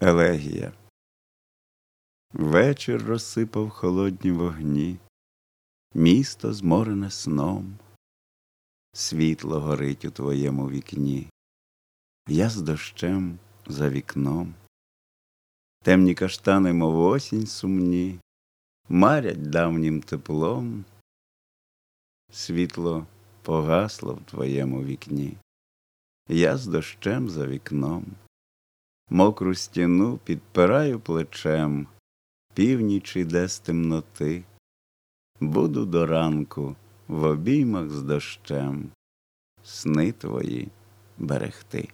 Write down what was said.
Елегія. Вечір розсипав холодні вогні, місто зморене сном, світло горить у твоєму вікні, я з дощем за вікном, темні каштани, мов осінь сумні, марять давнім теплом, світло погасло в твоєму вікні, я з дощем за вікном мокру стіну підпираю плечем, північ іде з темноти, буду до ранку в обіймах з дощем, сни твої берегти.